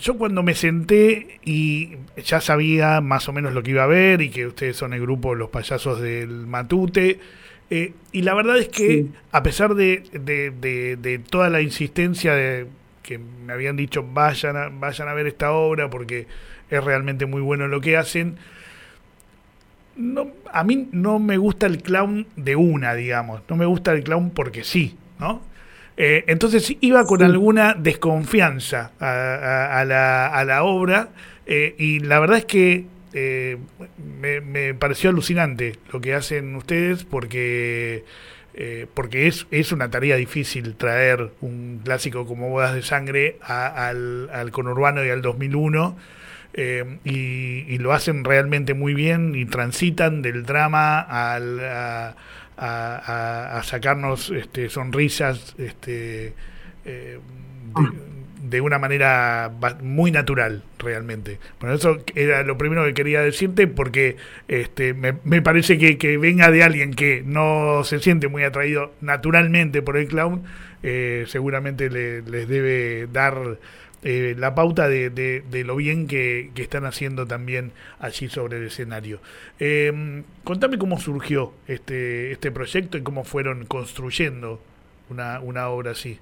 S2: yo cuando me senté y ya sabía más o menos lo que iba a ver y que ustedes son el grupo Los Payasos del Matute, eh, y la verdad es que sí. a pesar de, de, de, de, toda la insistencia de que me habían dicho vayan a, vayan a ver esta obra porque es realmente muy bueno lo que hacen, no, a mí no me gusta el clown de una, digamos, no me gusta el clown porque sí, ¿no? Eh, entonces iba con sí. alguna desconfianza a, a, a, la, a la, obra eh, y la verdad es que eh, me, me, pareció alucinante lo que hacen ustedes porque, porque es, es una tarea difícil traer un clásico como Bodas de Sangre al, al conurbano y al 2001. Eh, y, y, lo hacen realmente muy bien y transitan del drama al, a, a, sacarnos este, sonrisas este, eh, de, una manera muy natural realmente. Bueno, eso era lo primero que quería decirte porque este, me, parece que, venga de alguien que no se siente muy atraído naturalmente por el clown, eh, seguramente le, les debe dar eh, la pauta de, de, de lo bien que, que, están haciendo también allí sobre el escenario. Eh, contame cómo surgió este, este proyecto y cómo fueron construyendo una, una obra así.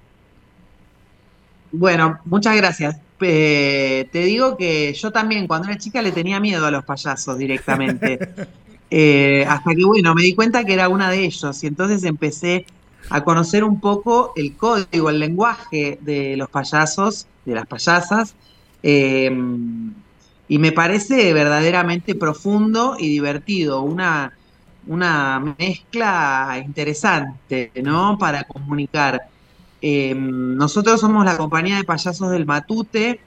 S10: Bueno, muchas gracias. Eh, te digo que yo también cuando era chica le tenía miedo a los payasos directamente. Hasta que, bueno, me di cuenta que era una de ellos y entonces empecé a conocer un poco el código, el lenguaje de los payasos, de las payasas, eh, y me parece verdaderamente profundo y divertido, una, una mezcla interesante, ¿no? Para comunicar. Eh, nosotros somos la compañía de payasos del Matute,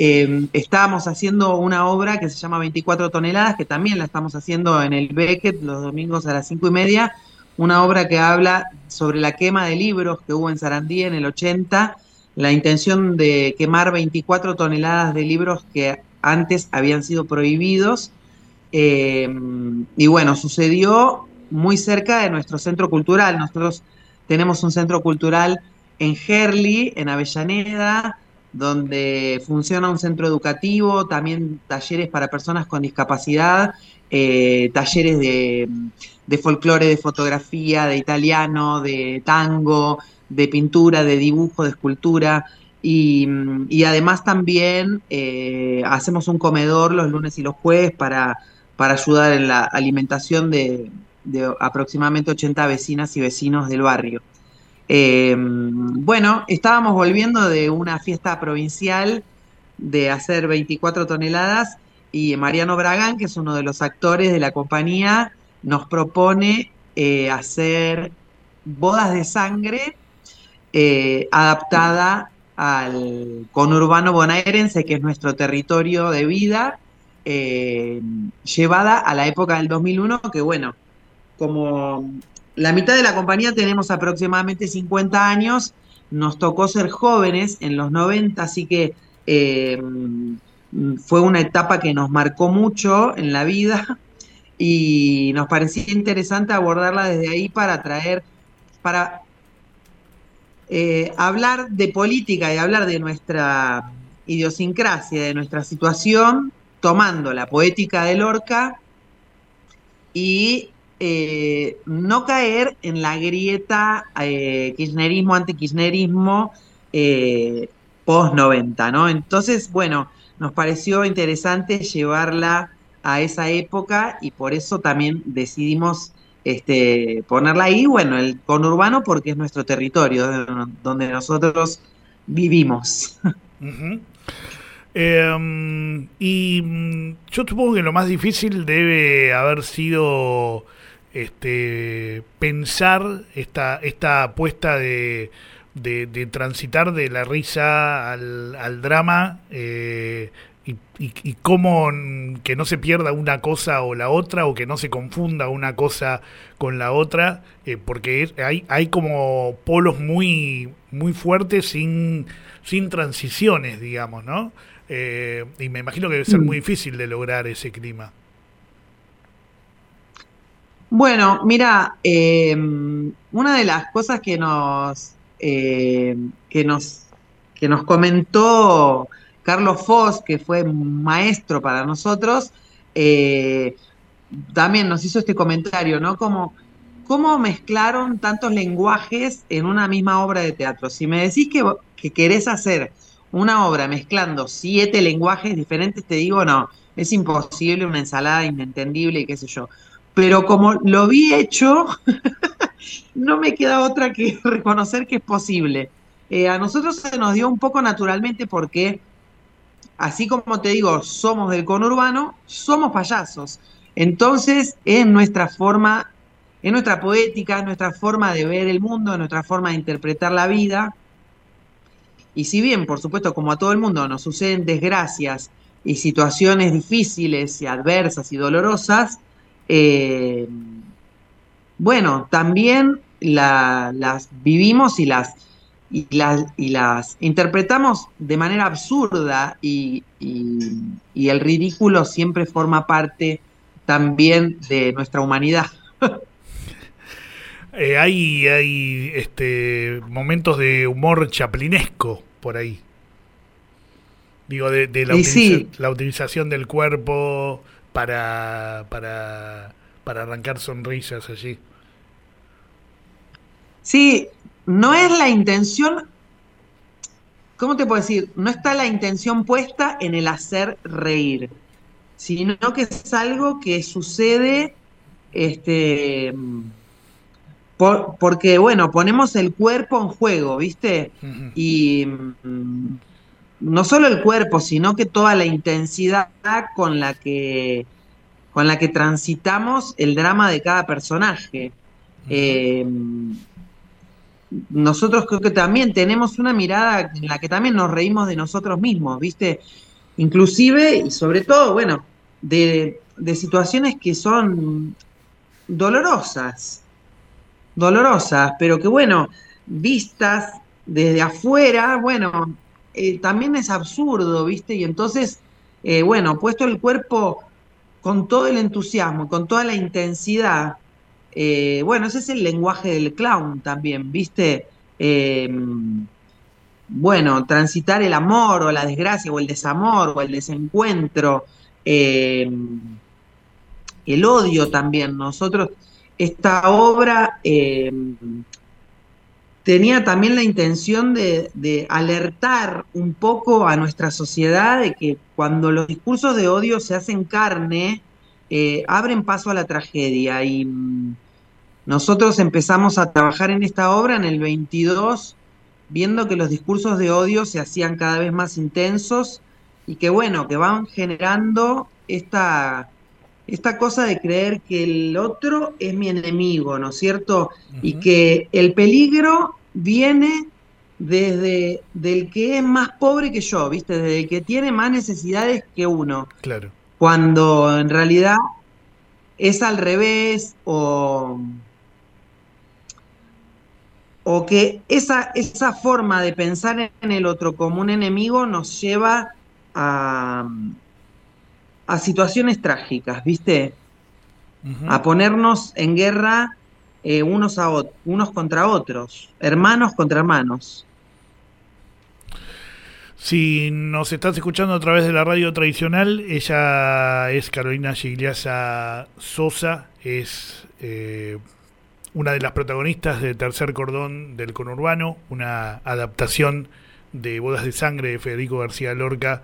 S10: eh, estábamos haciendo una obra que se llama 24 toneladas, que también la estamos haciendo en el Beckett los domingos a las cinco y media, una obra que habla sobre la quema de libros que hubo en Sarandí en el 80, la intención de quemar 24 toneladas de libros que antes habían sido prohibidos. Eh, y bueno, sucedió muy cerca de nuestro centro cultural. Nosotros tenemos un centro cultural en Gerli, en Avellaneda, donde funciona un centro educativo, también talleres para personas con discapacidad, eh, talleres de, de folclore, de fotografía, de italiano, de tango, de pintura, de dibujo, de escultura. Y, y además también eh, hacemos un comedor los lunes y los jueves para, para ayudar en la alimentación de, aproximadamente 80 vecinas y vecinos del barrio. Eh, bueno, estábamos volviendo de una fiesta provincial de hacer 24 toneladas y Mariano Bragán, que es uno de los actores de la compañía, nos propone eh, hacer bodas de sangre eh, adaptada al conurbano bonaerense, que es nuestro territorio de vida, eh, llevada a la época del 2001, que bueno, como la mitad de la compañía tenemos aproximadamente 50 años, nos tocó ser jóvenes en los 90, así que eh, fue una etapa que nos marcó mucho en la vida y nos parecía interesante abordarla desde ahí para traer, para eh, hablar de política y hablar de nuestra idiosincrasia, de nuestra situación, tomando la poética de Lorca y eh, no caer en la grieta eh, kirchnerismo, antikirchnerismo eh, post 90, ¿no? Entonces, bueno, nos pareció interesante llevarla a esa época y por eso también decidimos este, ponerla ahí, bueno, el conurbano porque es nuestro territorio, donde nosotros vivimos.
S2: Eh, y mm, yo supongo que lo más difícil debe haber sido este pensar esta, esta apuesta de, de, transitar de la risa al, al drama eh, y, y, y cómo que no se pierda una cosa o la otra o que no se confunda una cosa con la otra eh, porque hay, hay como polos muy, muy fuertes sin, sin transiciones, digamos, ¿no? Eh, y me imagino que debe ser
S10: Mm.
S2: muy difícil de lograr ese clima.
S10: Bueno, mira, eh, una de las cosas que nos, eh, que nos, que nos comentó Carlos Foss, que fue maestro para nosotros, eh, también nos hizo este comentario, ¿no? Como, ¿cómo mezclaron tantos lenguajes en una misma obra de teatro? Si me decís que, que querés hacer una obra mezclando siete lenguajes diferentes, te digo, no, es imposible, una ensalada inentendible y qué sé yo. Pero como lo vi hecho, no me queda otra que reconocer que es posible. Eh, a nosotros se nos dio un poco naturalmente porque, así como te digo, somos del conurbano, somos payasos. Entonces, es nuestra forma, es nuestra poética, es nuestra forma de ver el mundo, es nuestra forma de interpretar la vida. Y si bien, por supuesto, como a todo el mundo nos suceden desgracias y situaciones difíciles y adversas y dolorosas, eh, bueno, también la- las vivimos y las, y, las, y las interpretamos de manera absurda y, y- y el ridículo siempre forma parte también de nuestra humanidad.
S2: Eh, hay hay este, momentos de humor chaplinesco por ahí. Digo, de, de la, utiliza-
S10: sí.
S2: la utilización del cuerpo para, para, para arrancar sonrisas allí.
S10: Sí, no es la intención, ¿cómo te puedo decir? No está la intención puesta en el hacer reír, sino que es algo que sucede, este, por- porque, bueno, ponemos el cuerpo en juego, ¿viste? Y mm, no solo el cuerpo, sino que toda la intensidad con la que, con la que transitamos el drama de cada personaje. Eh, nosotros creo que también tenemos una mirada en la que también nos reímos de nosotros mismos, ¿viste? Inclusive y sobre todo, bueno, de, de situaciones que son dolorosas, dolorosas, pero que bueno, vistas desde afuera, bueno, eh, también es absurdo, ¿viste? Y entonces, eh, bueno, puesto el cuerpo con todo el entusiasmo, con toda la intensidad, eh, bueno, ese es el lenguaje del clown también, ¿viste? Eh, bueno, transitar el amor o la desgracia o el desamor o el desencuentro, eh, el odio también. Nosotros, esta obra eh, tenía también la intención de alertar un poco a nuestra sociedad de que cuando los discursos de odio se hacen carne, eh, abren paso a la tragedia. Y mm, nosotros empezamos a trabajar en esta obra en el 22, viendo que los discursos de odio se hacían cada vez más intensos y que bueno, que van generando esta, esta cosa de creer que el otro es mi enemigo, ¿no es cierto? Y que el peligro viene desde del que es más pobre que yo, ¿viste? Desde el que tiene más necesidades que uno.
S2: Claro.
S10: Cuando en realidad es al revés o, o que esa, esa forma de pensar en el otro como un enemigo nos lleva a, a situaciones trágicas, ¿viste? A ponernos en guerra eh, unos, a unos contra otros, hermanos contra hermanos.
S2: Si nos estás escuchando a través de la radio tradicional, ella es Carolina Gigliasa Sosa, es eh, una de las protagonistas de Tercer Cordón del Conurbano, una adaptación de Bodas de Sangre de Federico García Lorca,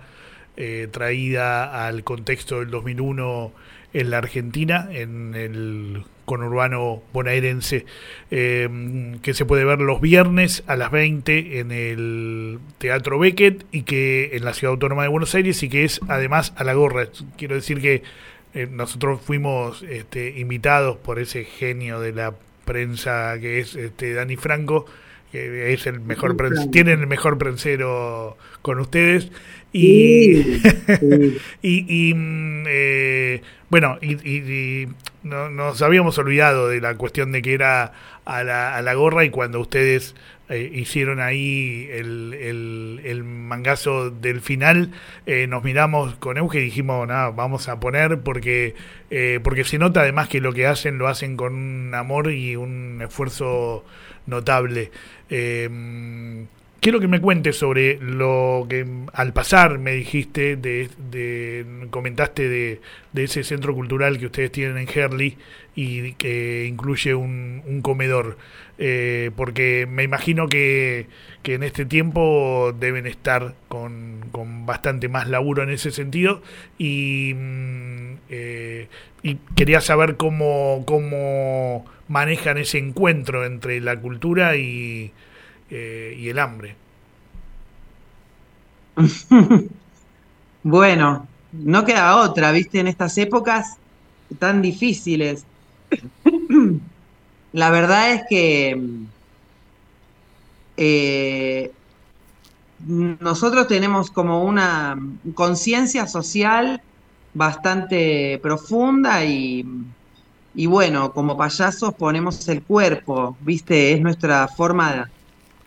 S2: eh, traída al contexto del 2001 en la Argentina, en el conurbano bonaerense, eh, que se puede ver los viernes a las 20 en el Teatro Beckett y que en la Ciudad Autónoma de Buenos Aires y que es además a la gorra. Quiero decir que eh, nosotros fuimos este, invitados por ese genio de la prensa que es este, Dani Franco, que es el mejor prensa, tienen el mejor prensero con ustedes. Y, y, y, mm, eh, bueno, y, y- no- nos habíamos olvidado de la cuestión de que era a la, a la gorra y cuando ustedes eh, hicieron ahí el, el, el mangazo del final, eh, nos miramos con Euge y dijimos, nada, vamos a poner porque, eh, porque se nota además que lo que hacen lo hacen con un amor y un esfuerzo notable. Quiero que me cuentes sobre lo que al pasar me dijiste, de, comentaste de, ese centro cultural que ustedes tienen en Herley y que incluye un, un comedor, Eh, porque me imagino que, que en este tiempo deben estar con, con bastante más laburo en ese sentido. Y, mm, eh, y quería saber cómo, cómo manejan ese encuentro entre la cultura y, eh, y el hambre.
S10: Bueno, no queda otra, ¿viste? En estas épocas tan difíciles. La verdad es que eh, nosotros tenemos como una conciencia social bastante profunda y, y bueno, como payasos ponemos el cuerpo, ¿viste? Es nuestra forma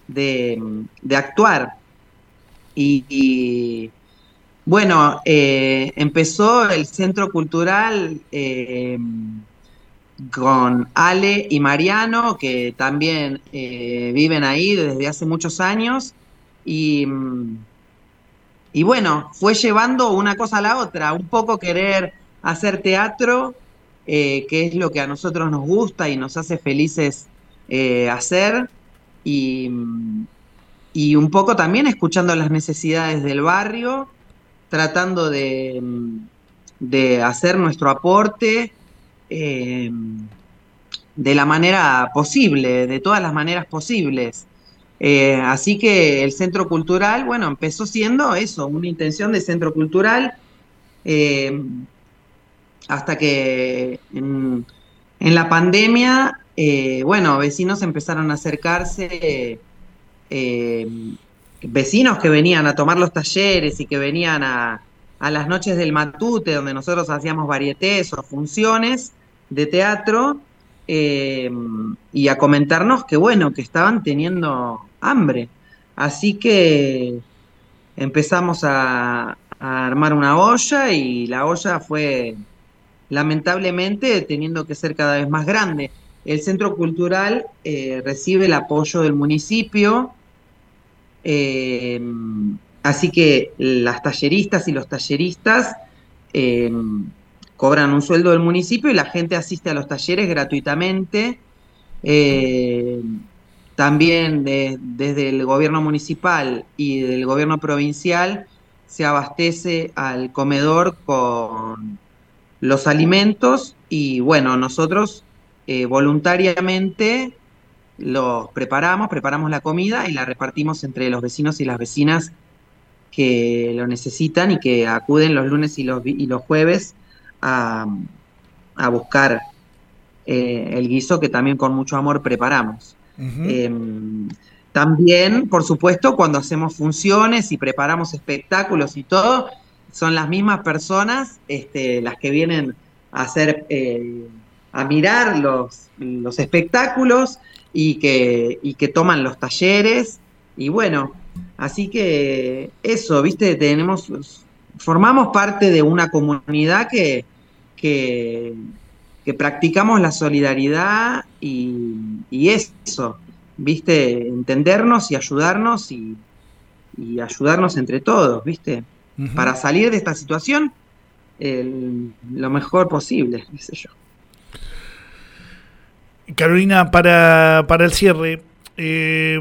S10: de, de actuar. Y, bueno, eh, empezó el Centro Cultural eh, con Ale y Mariano, que también eh, viven ahí desde hace muchos años. Y, y bueno, fue llevando una cosa a la otra, un poco querer hacer teatro, que es lo que a nosotros nos gusta y nos hace felices hacer. Y, y un poco también escuchando las necesidades del barrio, tratando de, de hacer nuestro aporte eh, de la manera posible, de todas las maneras posibles. Eh, así que el centro cultural, bueno, empezó siendo eso, una intención de centro cultural, eh, hasta que en la pandemia, eh, bueno, vecinos empezaron a acercarse, eh, vecinos que venían a tomar los talleres y que venían a, a las noches del matute, donde nosotros hacíamos varietés o funciones de teatro, eh, y a comentarnos que bueno, que estaban teniendo hambre. Así que empezamos a, a armar una olla y la olla fue lamentablemente teniendo que ser cada vez más grande. El centro cultural eh, recibe el apoyo del municipio, eh, así que las talleristas y los talleristas eh, cobran un sueldo del municipio y la gente asiste a los talleres gratuitamente. También de- desde el gobierno municipal y del gobierno provincial se abastece al comedor con los alimentos y bueno, nosotros eh, voluntariamente los preparamos, preparamos la comida y la repartimos entre los vecinos y las vecinas que lo necesitan y que acuden los lunes y los, y los jueves a, a buscar eh, el guiso que también con mucho amor preparamos. Eh, también, por supuesto, cuando hacemos funciones y preparamos espectáculos y todo, son las mismas personas este, las que vienen a hacer, eh, a mirar los, los espectáculos y que, y que toman los talleres. Y bueno, así que eso, viste, tenemos, formamos parte de una comunidad que, que, que practicamos la solidaridad y, y eso, viste, entendernos y ayudarnos y, y ayudarnos entre todos, viste, para salir de esta situación el- lo mejor posible, qué sé yo.
S2: Carolina, para, para el cierre, eh,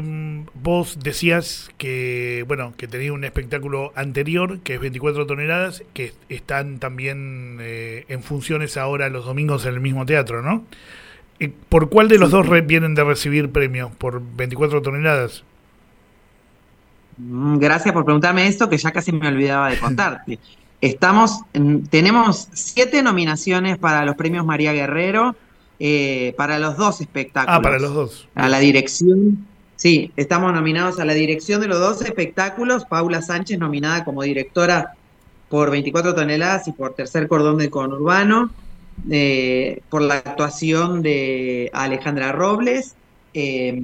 S2: vos decías que, bueno, que tenía un espectáculo anterior, que es 24 toneladas, que están también eh, en funciones ahora los domingos en el mismo teatro, ¿no? Eh, ¿Por cuál de los dos re- vienen de recibir premios? ¿Por 24 toneladas?
S10: Mm, Gracias por preguntarme esto, que ya casi me olvidaba de contarte. Estamos, en- tenemos siete nominaciones para los premios María Guerrero, eh, para los dos espectáculos.
S2: Ah, para los dos.
S10: A la dirección, sí, estamos nominados a la dirección de los dos espectáculos. Paula Sánchez, nominada como directora por 24 toneladas y por Tercer Cordón del Conurbano, eh, por la actuación de Alejandra Robles, eh,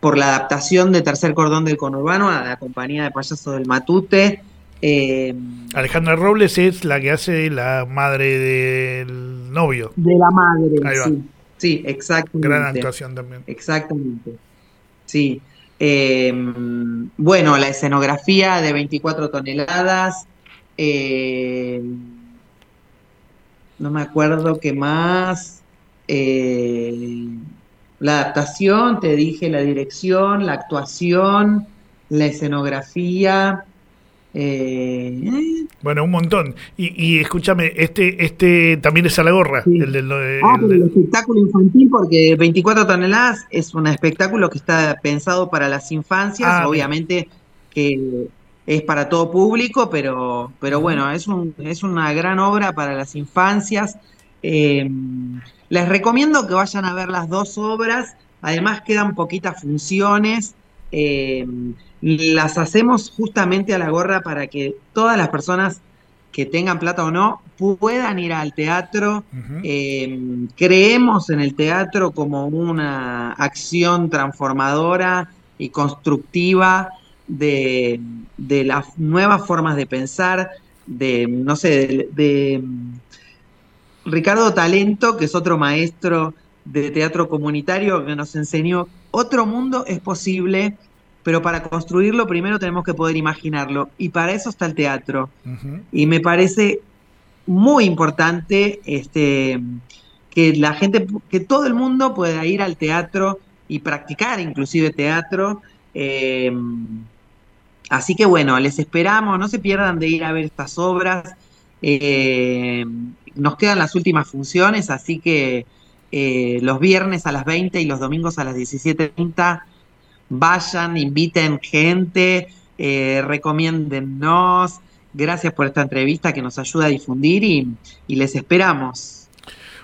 S10: por la adaptación de Tercer Cordón del Conurbano a la compañía de payaso del Matute. eh,
S2: Alejandra Robles es la que hace la madre del novio.
S10: de la madre,
S2: Ahí va.
S10: sí, sí, exactamente.
S2: Gran actuación también.
S10: Exactamente. Sí. Eh, bueno, la escenografía de 24 toneladas. eh, no me acuerdo qué más. eh, la adaptación, te dije, la dirección, la actuación, la escenografía. Eh,
S2: Bueno, un montón. Y, y escúchame, este este también es a la gorra. El del, el
S10: Ah,
S2: del-
S10: el espectáculo infantil, porque 24 toneladas es un espectáculo que está pensado para las infancias,
S2: Ah,
S10: obviamente que es para todo público, pero, pero bueno, es, un, es una gran obra para las infancias. Eh, les recomiendo que vayan a ver las dos obras, además quedan poquitas funciones. eh, las hacemos justamente a la gorra para que todas las personas que tengan plata o no puedan ir al teatro. Eh, creemos en el teatro como una acción transformadora y constructiva de, de las nuevas formas de pensar, de, no sé, de, de Ricardo Talento, que es otro maestro de teatro comunitario que nos enseñó, otro mundo es posible, pero para construirlo primero tenemos que poder imaginarlo, y para eso está el teatro. Y me parece muy importante este, que la gente, que todo el mundo pueda ir al teatro y practicar inclusive teatro. eh, así que bueno, les esperamos, no se pierdan de ir a ver estas obras. eh, nos quedan las últimas funciones, así que eh, los viernes a las 20 y los domingos a las 17.30 vayan, inviten gente, eh, recomiéndennos. Gracias por esta entrevista que nos ayuda a difundir y, y les esperamos.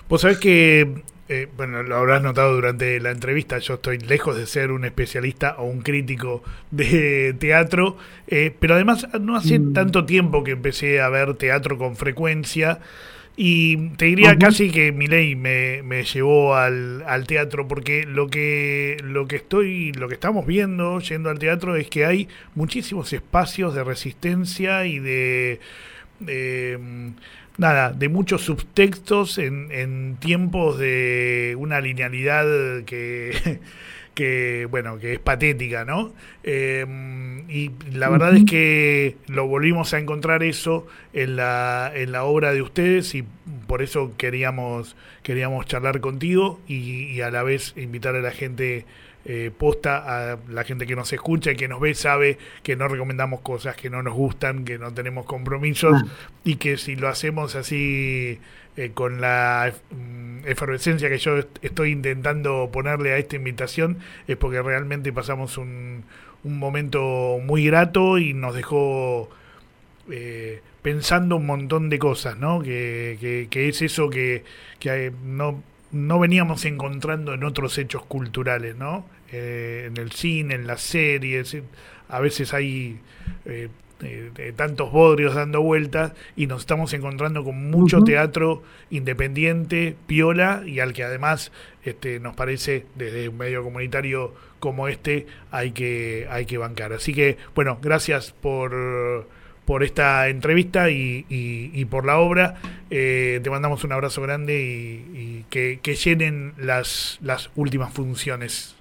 S2: Vos sabés que, eh, bueno, lo habrás notado durante la entrevista, yo estoy lejos de ser un especialista o un crítico de teatro, eh, pero además no hace tanto tiempo que empecé a ver teatro con frecuencia y te diría casi que mi ley me, me llevó al, al teatro porque lo que lo que estoy lo que estamos viendo yendo al teatro es que hay muchísimos espacios de resistencia y de eh, nada, de muchos subtextos en, en tiempos de una linealidad que, que bueno, que es patética, ¿no? Eh, y la verdad es que lo volvimos a encontrar eso en la, en la obra de ustedes y por eso queríamos, queríamos charlar contigo y, y a la vez invitar a la gente eh, posta a la gente que nos escucha y que nos ve sabe que no recomendamos cosas que no nos gustan, que no tenemos compromisos y que si lo hacemos así eh, con la mm, efervescencia que yo est- estoy intentando ponerle a esta invitación es porque realmente pasamos un, un momento muy grato y nos dejó eh, pensando un montón de cosas, ¿no? Que, que, que es eso que, que eh, no, no veníamos encontrando en otros hechos culturales, ¿no? Eh, en el cine, en las series, a veces hay eh, eh, eh, tantos bodrios dando vueltas y nos estamos encontrando con mucho teatro independiente, piola y al que además este, nos parece desde un medio comunitario como este hay que hay que bancar. Así que bueno, gracias por por esta entrevista y, y- y por la obra. Eh, te mandamos un abrazo grande y, y que, que llenen las, las últimas funciones.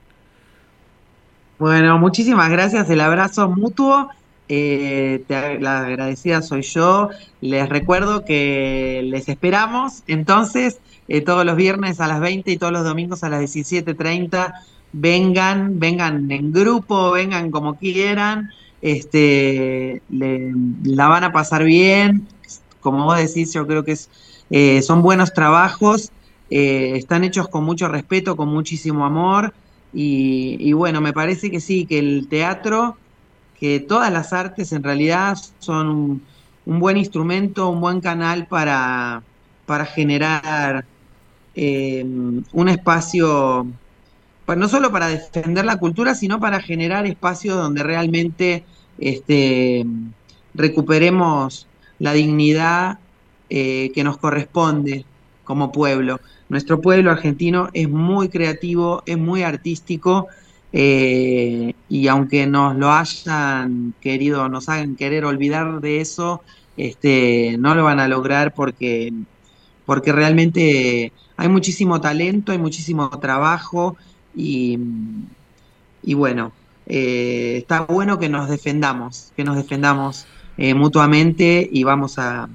S10: Bueno, muchísimas gracias, el abrazo mutuo. Eh, te- la agradecida soy yo. Les recuerdo que les esperamos entonces eh, todos los viernes a las 20 y todos los domingos a las 17.30. Vengan, vengan en grupo, vengan como quieran. Este, le- la van a pasar bien. Como vos decís, yo creo que es, eh, son buenos trabajos. eh, están hechos con mucho respeto, con muchísimo amor. Y, y bueno, me parece que sí, que el teatro, que todas las artes en realidad son un, buen instrumento, un buen canal para, para generar eh, un espacio, pa- no solo para defender la cultura, sino para generar espacios donde realmente este, recuperemos la dignidad eh, que nos corresponde como pueblo. Nuestro pueblo argentino es muy creativo, es muy artístico eh, y aunque nos lo hayan querido, nos hagan querer olvidar de eso, este, no lo van a lograr porque, porque realmente hay muchísimo talento, hay muchísimo trabajo y, y bueno, eh, está bueno que nos defendamos, que nos defendamos eh, mutuamente y vamos a,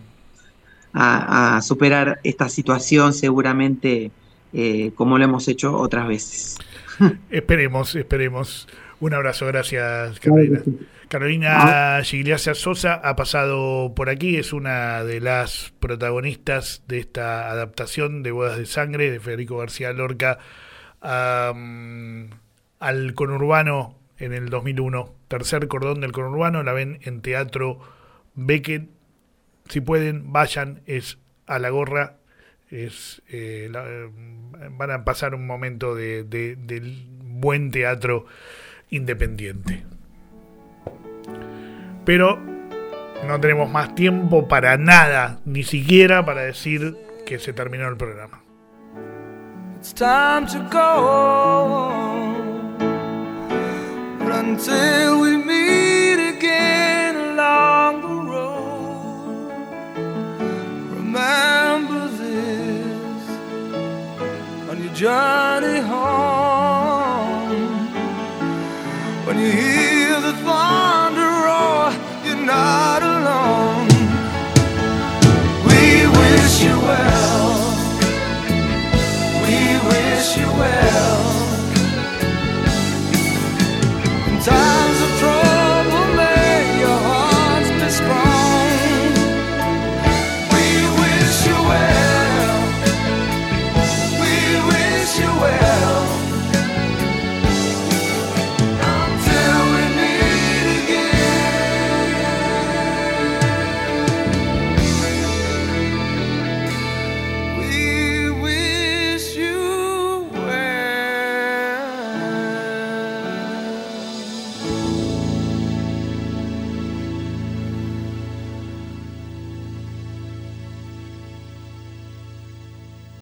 S10: a, a superar esta situación seguramente eh, como lo hemos hecho otras veces.
S2: Esperemos, esperemos. Un abrazo, gracias Carolina. Carolina Gigliacia Sosa ha pasado por aquí, es una de las protagonistas de esta adaptación de Bodas de Sangre de Federico García Lorca al conurbano en el 2001. Tercer cordón del conurbano, la ven en Teatro Beckett. Si pueden, vayan, es a la gorra. Es, eh, van a pasar un momento de, de- del buen teatro independiente. Pero no tenemos más tiempo para nada, ni siquiera para decir que se terminó el programa.
S8: It's time to go. Until we journey home. When you hear the thunder roar, you're not alone. We wish you well. We wish you well.